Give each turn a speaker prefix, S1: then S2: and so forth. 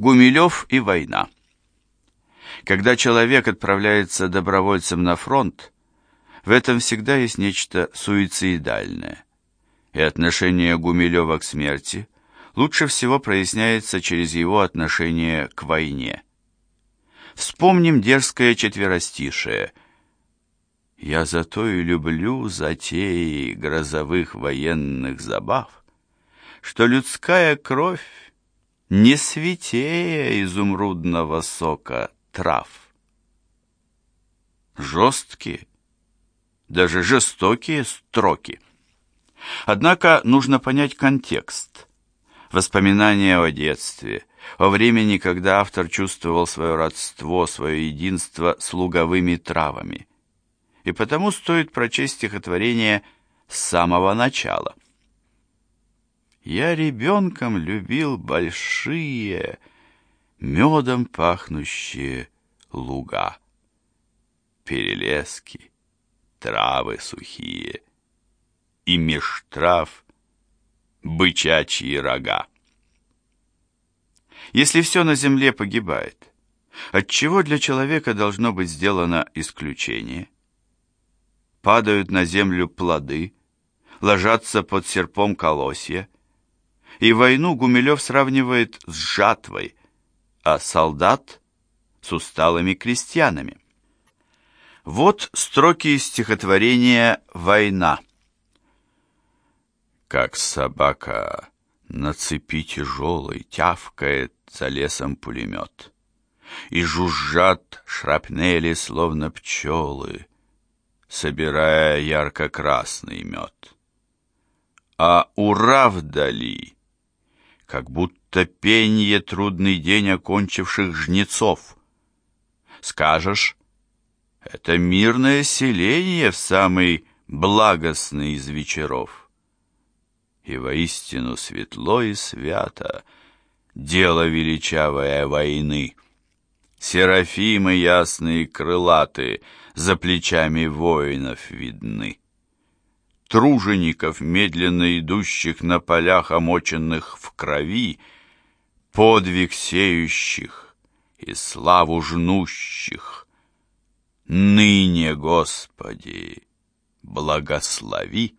S1: Гумилев и война. Когда человек отправляется добровольцем на фронт, в этом всегда есть нечто суицидальное. И отношение Гумилева к смерти лучше всего проясняется через его отношение к войне. Вспомним дерзкое четверостишее «Я зато и люблю затеи грозовых военных забав, что людская кровь не святее изумрудного сока трав. Жесткие, даже жестокие строки. Однако нужно понять контекст. Воспоминания о детстве, о времени, когда автор чувствовал свое родство, свое единство с луговыми травами. И потому стоит прочесть стихотворение с самого начала. «Я ребенком любил большие, медом пахнущие луга, перелески, травы сухие, и меж трав бычачьи рога. Если все на земле погибает, отчего для человека должно быть сделано исключение? Падают на землю плоды, ложатся под серпом колосья, и войну Гумилев сравнивает с жатвой, а солдат с усталыми крестьянами. Вот строки из стихотворения «Война». Как собака на цепи тяжелой тявкает за лесом пулемет, И жужжат шрапнели, словно пчелы, Собирая ярко-красный мед. А ура вдали, как будто пенье трудный день окончивших жнецов. Скажешь, это мирное селение в самый благостный из вечеров. И воистину светло и свято дело величавое войны. Серафимы ясные крылаты за плечами воинов видны. Тружеников, медленно идущих на полях, омоченных в крови, подвиг сеющих и славу жнущих. Ныне, Господи, благослови.